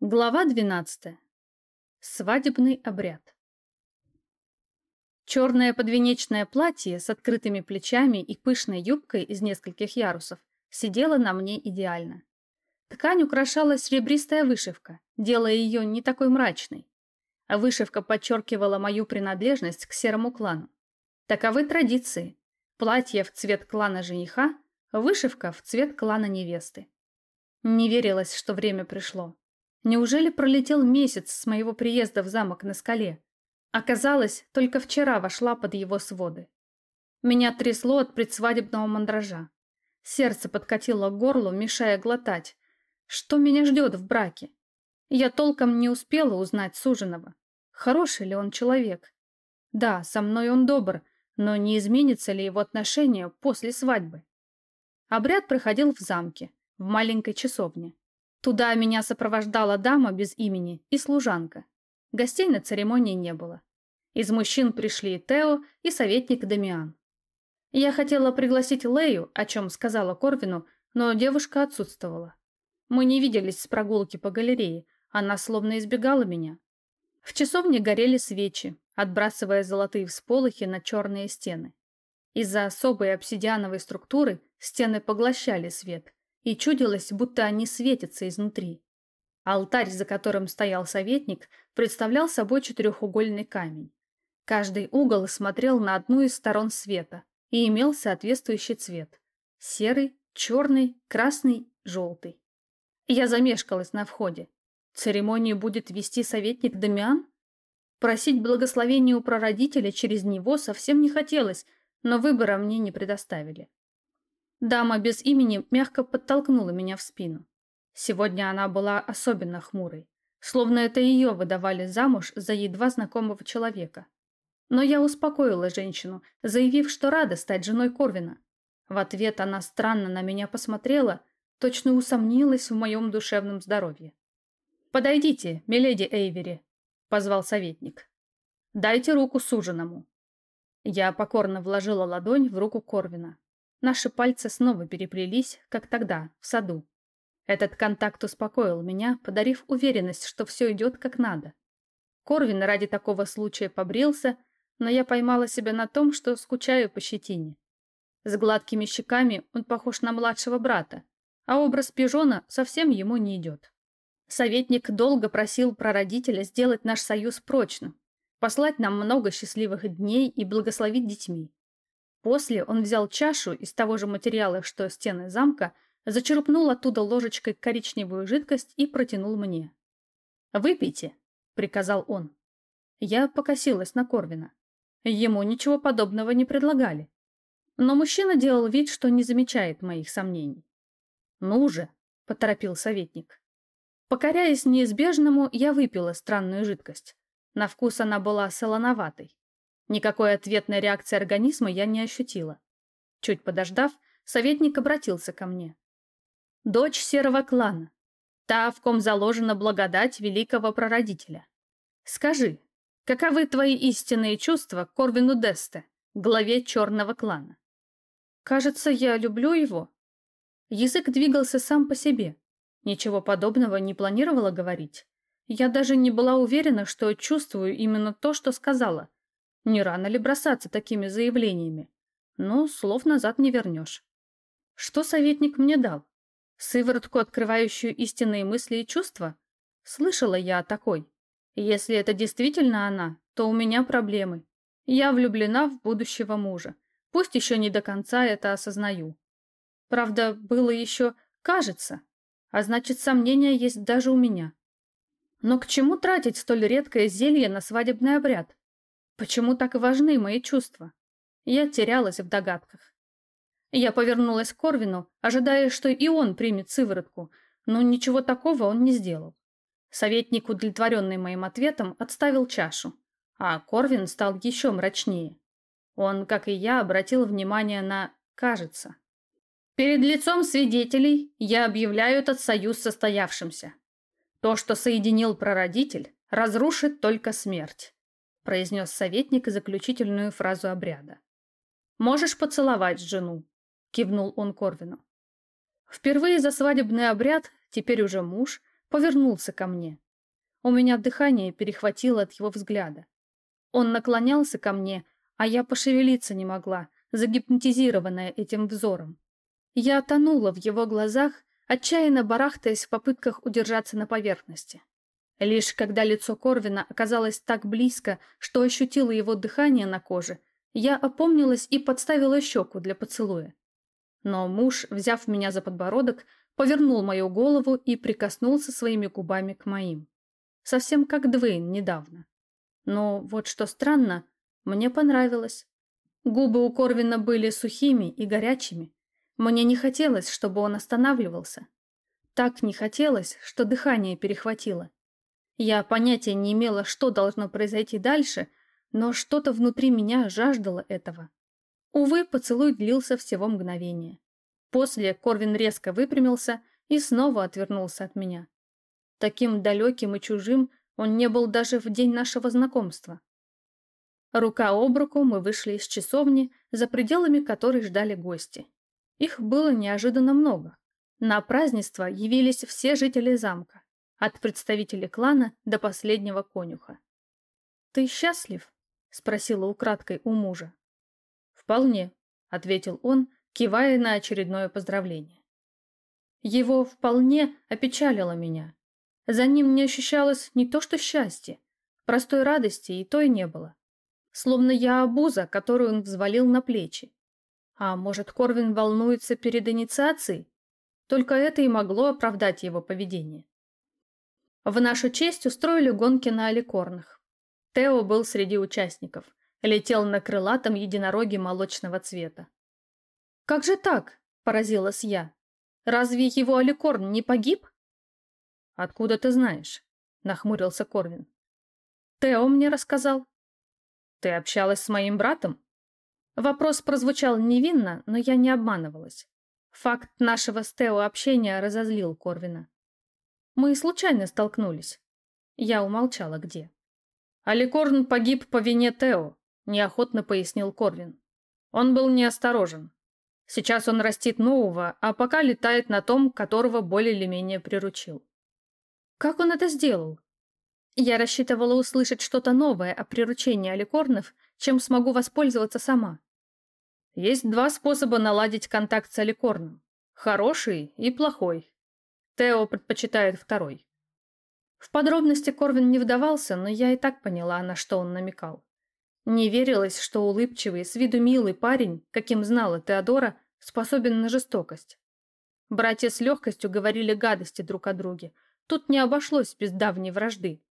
Глава 12. Свадебный обряд. Черное подвенечное платье с открытыми плечами и пышной юбкой из нескольких ярусов сидело на мне идеально. Ткань украшала серебристая вышивка, делая ее не такой мрачной. А вышивка подчеркивала мою принадлежность к серому клану. Таковы традиции. Платье в цвет клана жениха, вышивка в цвет клана невесты. Не верилось, что время пришло. Неужели пролетел месяц с моего приезда в замок на скале? Оказалось, только вчера вошла под его своды. Меня трясло от предсвадебного мандража. Сердце подкатило к горлу, мешая глотать. Что меня ждет в браке? Я толком не успела узнать суженого. Хороший ли он человек? Да, со мной он добр, но не изменится ли его отношение после свадьбы? Обряд проходил в замке, в маленькой часовне. Туда меня сопровождала дама без имени и служанка. Гостей на церемонии не было. Из мужчин пришли Тео и советник Дамиан. Я хотела пригласить Лею, о чем сказала Корвину, но девушка отсутствовала. Мы не виделись с прогулки по галерее, она словно избегала меня. В часовне горели свечи, отбрасывая золотые всполохи на черные стены. Из-за особой обсидиановой структуры стены поглощали свет, и чудилось, будто они светятся изнутри. Алтарь, за которым стоял советник, представлял собой четырехугольный камень. Каждый угол смотрел на одну из сторон света и имел соответствующий цвет – серый, черный, красный, желтый. Я замешкалась на входе. Церемонию будет вести советник Дамиан? Просить благословения у прародителя через него совсем не хотелось, но выбора мне не предоставили. Дама без имени мягко подтолкнула меня в спину. Сегодня она была особенно хмурой, словно это ее выдавали замуж за едва знакомого человека. Но я успокоила женщину, заявив, что рада стать женой Корвина. В ответ она странно на меня посмотрела, точно усомнилась в моем душевном здоровье. «Подойдите, миледи Эйвери», — позвал советник. «Дайте руку суженому». Я покорно вложила ладонь в руку Корвина. Наши пальцы снова переплелись, как тогда, в саду. Этот контакт успокоил меня, подарив уверенность, что все идет как надо. Корвин ради такого случая побрился, но я поймала себя на том, что скучаю по щетине. С гладкими щеками он похож на младшего брата, а образ пижона совсем ему не идет. Советник долго просил прародителя сделать наш союз прочным, послать нам много счастливых дней и благословить детьми. После он взял чашу из того же материала, что стены замка, зачерпнул оттуда ложечкой коричневую жидкость и протянул мне. «Выпейте», — приказал он. Я покосилась на Корвина. Ему ничего подобного не предлагали. Но мужчина делал вид, что не замечает моих сомнений. «Ну же», — поторопил советник. Покоряясь неизбежному, я выпила странную жидкость. На вкус она была солоноватой. Никакой ответной реакции организма я не ощутила. Чуть подождав, советник обратился ко мне. «Дочь серого клана, та, в ком заложена благодать великого прародителя. Скажи, каковы твои истинные чувства к Корвину Десте, главе черного клана?» «Кажется, я люблю его». Язык двигался сам по себе. Ничего подобного не планировала говорить. Я даже не была уверена, что чувствую именно то, что сказала – не рано ли бросаться такими заявлениями? Но слов назад не вернешь. Что советник мне дал? Сыворотку, открывающую истинные мысли и чувства? Слышала я о такой. Если это действительно она, то у меня проблемы. Я влюблена в будущего мужа. Пусть еще не до конца это осознаю. Правда, было еще «кажется», а значит, сомнения есть даже у меня. Но к чему тратить столь редкое зелье на свадебный обряд? Почему так важны мои чувства? Я терялась в догадках. Я повернулась к Корвину, ожидая, что и он примет сыворотку, но ничего такого он не сделал. Советник, удовлетворенный моим ответом, отставил чашу, а Корвин стал еще мрачнее. Он, как и я, обратил внимание на «кажется». Перед лицом свидетелей я объявляю этот союз состоявшимся. То, что соединил прародитель, разрушит только смерть произнес советник заключительную фразу обряда. «Можешь поцеловать жену», — кивнул он Корвину. Впервые за свадебный обряд, теперь уже муж, повернулся ко мне. У меня дыхание перехватило от его взгляда. Он наклонялся ко мне, а я пошевелиться не могла, загипнотизированная этим взором. Я тонула в его глазах, отчаянно барахтаясь в попытках удержаться на поверхности. Лишь когда лицо Корвина оказалось так близко, что ощутила его дыхание на коже, я опомнилась и подставила щеку для поцелуя. Но муж, взяв меня за подбородок, повернул мою голову и прикоснулся своими губами к моим. Совсем как Двейн недавно. Но вот что странно, мне понравилось. Губы у Корвина были сухими и горячими. Мне не хотелось, чтобы он останавливался. Так не хотелось, что дыхание перехватило. Я понятия не имела, что должно произойти дальше, но что-то внутри меня жаждало этого. Увы, поцелуй длился всего мгновение. После Корвин резко выпрямился и снова отвернулся от меня. Таким далеким и чужим он не был даже в день нашего знакомства. Рука об руку мы вышли из часовни, за пределами которой ждали гости. Их было неожиданно много. На празднество явились все жители замка, от представителей клана до последнего конюха. «Ты счастлив?» — спросила украдкой у мужа. «Вполне», — ответил он, кивая на очередное поздравление. Его «вполне» опечалило меня. За ним не ощущалось не то что счастье, простой радости и той не было. Словно я обуза, которую он взвалил на плечи. А может, Корвин волнуется перед инициацией? Только это и могло оправдать его поведение. В нашу честь устроили гонки на аликорнах. Тео был среди участников. Летел на крылатом единороге молочного цвета. «Как же так?» – поразилась я. «Разве его аликорн не погиб?» «Откуда ты знаешь?» – нахмурился Корвин. «Тео мне рассказал». «Ты общалась с моим братом?» Вопрос прозвучал невинно, но я не обманывалась. Факт нашего с Тео общения разозлил Корвина. Мы случайно столкнулись. Я умолчала где. Аликорн погиб по вине Тео, неохотно пояснил Корвин. Он был неосторожен. Сейчас он растит нового, а пока летает на том, которого более или менее приручил. Как он это сделал? Я рассчитывала услышать что-то новое о приручении аликорнов, чем смогу воспользоваться сама. Есть два способа наладить контакт с аликорном. Хороший и плохой. Тео предпочитает второй. В подробности Корвин не вдавался, но я и так поняла, на что он намекал. Не верилось, что улыбчивый, с виду милый парень, каким знала Теодора, способен на жестокость. Братья с легкостью говорили гадости друг о друге. Тут не обошлось без давней вражды.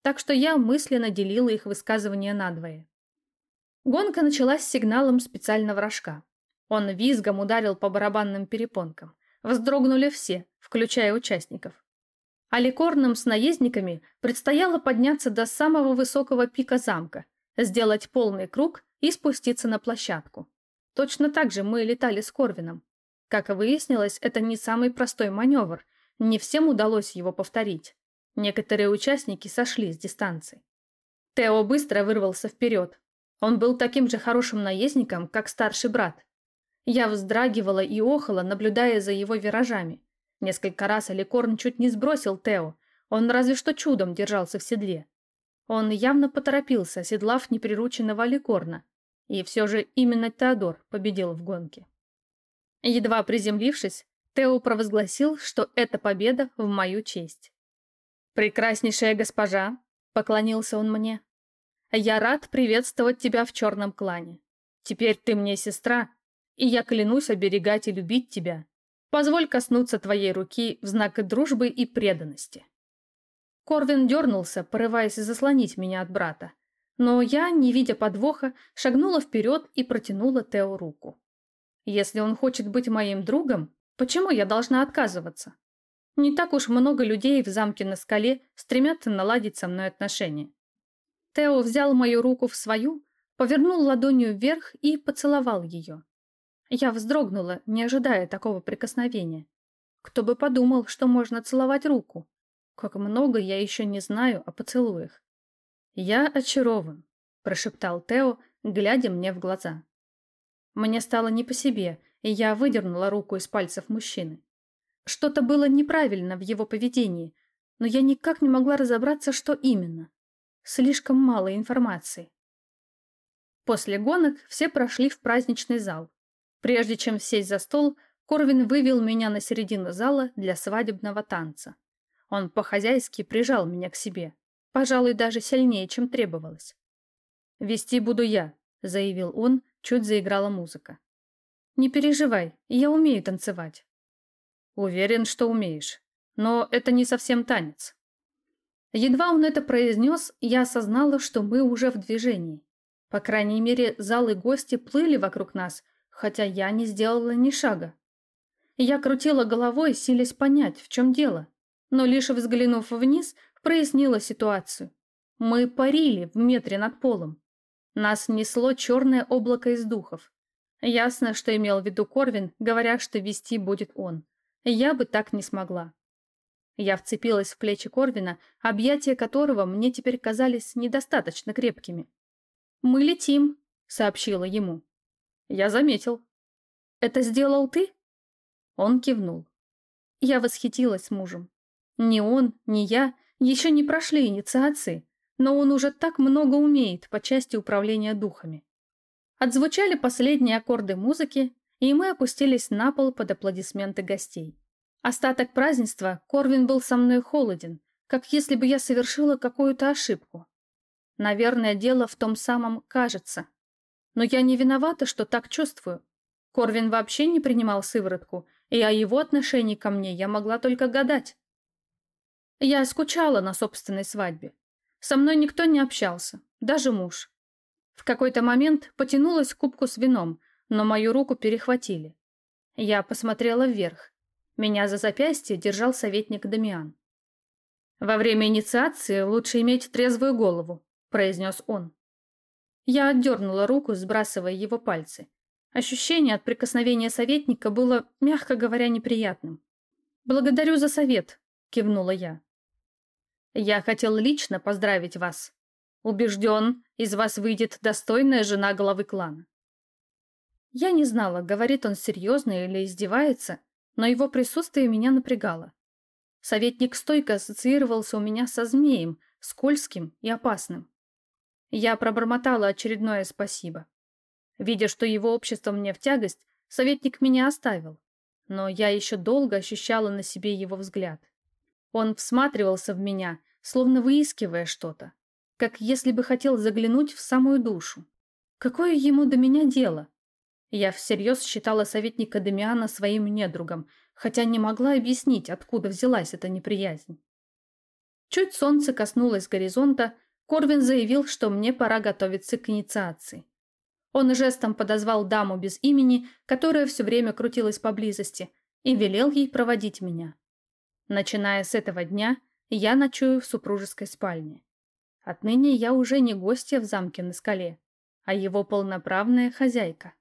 Так что я мысленно делила их высказывания надвое. Гонка началась с сигналом специального рожка. Он визгом ударил по барабанным перепонкам. Вздрогнули все, включая участников. Аликорным с наездниками предстояло подняться до самого высокого пика замка, сделать полный круг и спуститься на площадку. Точно так же мы летали с Корвином. Как выяснилось, это не самый простой маневр, не всем удалось его повторить. Некоторые участники сошли с дистанции. Тео быстро вырвался вперед. Он был таким же хорошим наездником, как старший брат. Я вздрагивала и охала, наблюдая за его виражами. Несколько раз Аликорн чуть не сбросил Тео. Он разве что чудом держался в седле. Он явно поторопился, оседлав неприрученного Аликорна. И все же именно Теодор победил в гонке. Едва приземлившись, Тео провозгласил, что это победа в мою честь. «Прекраснейшая госпожа», — поклонился он мне, — «я рад приветствовать тебя в черном клане. Теперь ты мне сестра, и я клянусь оберегать и любить тебя. Позволь коснуться твоей руки в знак дружбы и преданности». Корвин дернулся, порываясь заслонить меня от брата. Но я, не видя подвоха, шагнула вперед и протянула Тео руку. Если он хочет быть моим другом, почему я должна отказываться? Не так уж много людей в замке на скале стремятся наладить со мной отношения. Тео взял мою руку в свою, повернул ладонью вверх и поцеловал ее. Я вздрогнула, не ожидая такого прикосновения. Кто бы подумал, что можно целовать руку. Как много я еще не знаю о поцелуях. «Я очарован», – прошептал Тео, глядя мне в глаза. Мне стало не по себе, и я выдернула руку из пальцев мужчины. Что-то было неправильно в его поведении, но я никак не могла разобраться, что именно. Слишком мало информации. После гонок все прошли в праздничный зал. Прежде чем сесть за стол, Корвин вывел меня на середину зала для свадебного танца. Он по-хозяйски прижал меня к себе, пожалуй, даже сильнее, чем требовалось. «Вести буду я», — заявил он, чуть заиграла музыка. «Не переживай, я умею танцевать». «Уверен, что умеешь. Но это не совсем танец». Едва он это произнес, я осознала, что мы уже в движении. По крайней мере, зал и гости плыли вокруг нас, хотя я не сделала ни шага. Я крутила головой, силясь понять, в чем дело, но лишь взглянув вниз, прояснила ситуацию. Мы парили в метре над полом. Нас несло черное облако из духов. Ясно, что имел в виду Корвин, говоря, что вести будет он. Я бы так не смогла. Я вцепилась в плечи Корвина, объятия которого мне теперь казались недостаточно крепкими. «Мы летим», — сообщила ему. «Я заметил». «Это сделал ты?» Он кивнул. Я восхитилась мужем. Ни он, ни я еще не прошли инициации, но он уже так много умеет по части управления духами. Отзвучали последние аккорды музыки, и мы опустились на пол под аплодисменты гостей. Остаток празднества Корвин был со мной холоден, как если бы я совершила какую-то ошибку. Наверное, дело в том самом «кажется». Но я не виновата, что так чувствую. Корвин вообще не принимал сыворотку, и о его отношении ко мне я могла только гадать. Я скучала на собственной свадьбе. Со мной никто не общался, даже муж. В какой-то момент потянулась к кубку с вином, но мою руку перехватили. Я посмотрела вверх. Меня за запястье держал советник Дамиан. «Во время инициации лучше иметь трезвую голову», – произнес он. Я отдернула руку, сбрасывая его пальцы. Ощущение от прикосновения советника было, мягко говоря, неприятным. «Благодарю за совет», – кивнула я. «Я хотел лично поздравить вас. Убежден, из вас выйдет достойная жена главы клана». Я не знала, говорит он серьезно или издевается, но его присутствие меня напрягало. Советник стойко ассоциировался у меня со змеем, скользким и опасным. Я пробормотала очередное спасибо. Видя, что его общество мне в тягость, советник меня оставил, но я еще долго ощущала на себе его взгляд. Он всматривался в меня, словно выискивая что-то, как если бы хотел заглянуть в самую душу. Какое ему до меня дело? Я всерьез считала советника Демиана своим недругом, хотя не могла объяснить, откуда взялась эта неприязнь. Чуть солнце коснулось горизонта, Корвин заявил, что мне пора готовиться к инициации. Он жестом подозвал даму без имени, которая все время крутилась поблизости, и велел ей проводить меня. Начиная с этого дня, я ночую в супружеской спальне. Отныне я уже не гостья в замке на скале, а его полноправная хозяйка.